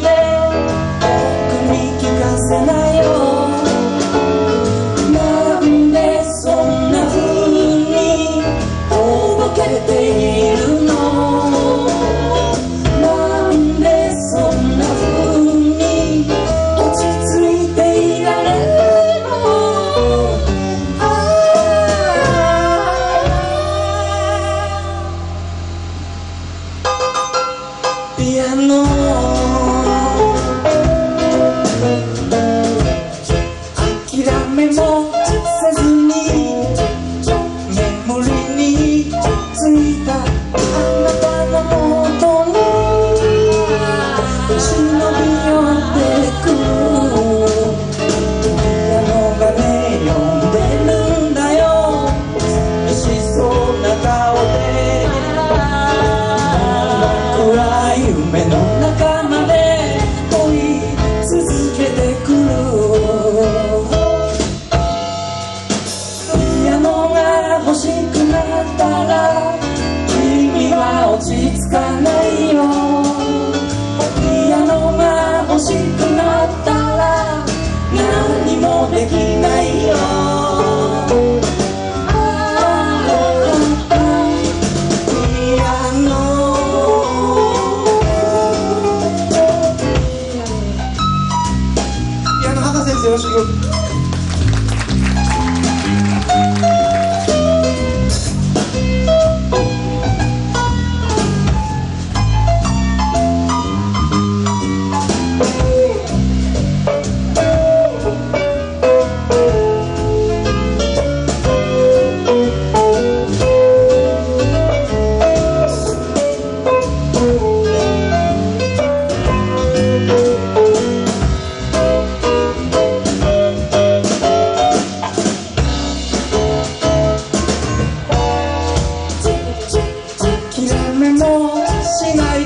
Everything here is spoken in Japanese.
僕に聞かせなよ。なんでそんな風にとぼけているしくなったら何もできないよ。ピアノ。博士ですよろしく say no.